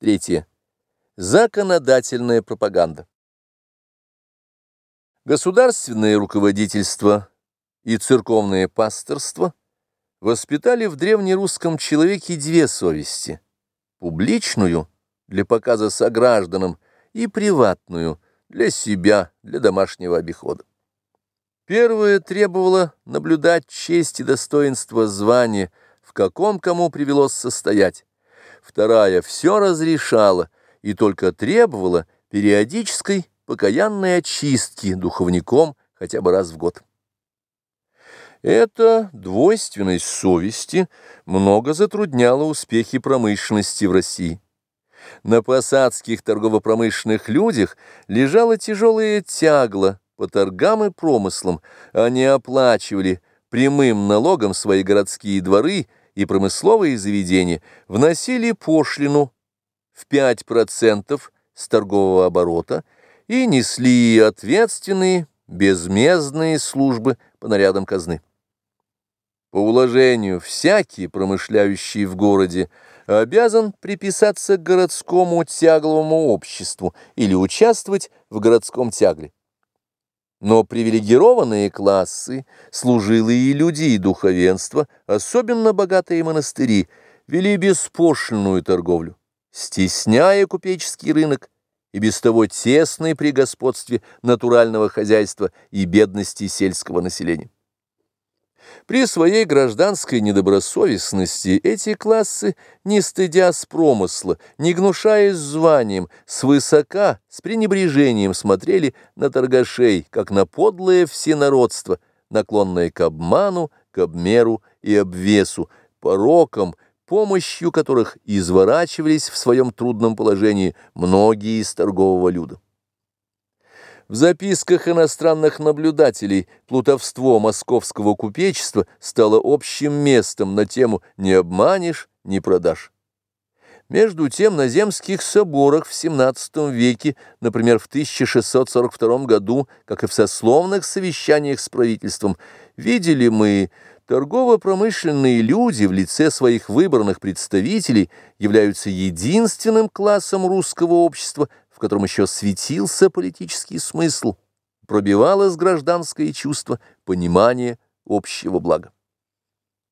Третье. Законодательная пропаганда. Государственное руководительство и церковное пасторство воспитали в древнерусском человеке две совести – публичную, для показа согражданам, и приватную, для себя, для домашнего обихода. Первое требовало наблюдать честь и достоинство звания, в каком кому привелось состоять. Вторая все разрешала и только требовала периодической покаянной очистки духовником хотя бы раз в год. Эта двойственность совести много затрудняла успехи промышленности в России. На посадских торгово-промышленных людях лежала тяжелая тягла по торгам и промыслам, они оплачивали прямым налогом свои городские дворы и промысловые заведения, вносили пошлину в 5% с торгового оборота и несли ответственные безмездные службы по нарядам казны. По уложению всякий, промышляющий в городе, обязан приписаться к городскому тягловому обществу или участвовать в городском тягле. Но привилегированные классы, служилые люди и духовенство, особенно богатые монастыри, вели беспошлинную торговлю, стесняя купеческий рынок и без того тесный при господстве натурального хозяйства и бедности сельского населения. При своей гражданской недобросовестности эти классы, не стыдясь промысла, не гнушаясь званием, свысока, с пренебрежением смотрели на торгашей, как на подлое всенародство, наклонное к обману, к обмеру и обвесу, порокам, помощью которых изворачивались в своем трудном положении многие из торгового люда. В записках иностранных наблюдателей плутовство московского купечества стало общим местом на тему «не обманешь, не продашь». Между тем на земских соборах в XVII веке, например, в 1642 году, как и в сословных совещаниях с правительством, видели мы, торгово-промышленные люди в лице своих выбранных представителей являются единственным классом русского общества, в котором еще светился политический смысл, пробивалось гражданское чувство понимания общего блага.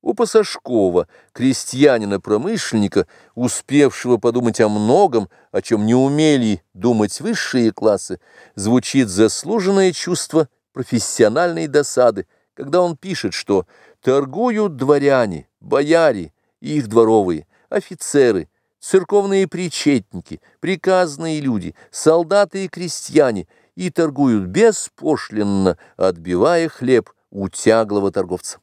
У Пасашкова, крестьянина-промышленника, успевшего подумать о многом, о чем не умели думать высшие классы, звучит заслуженное чувство профессиональной досады, когда он пишет, что торгуют дворяне, бояре и их дворовые, офицеры – церковные причетники, приказные люди, солдаты и крестьяне, и торгуют беспошлинно, отбивая хлеб у тяглого торговца.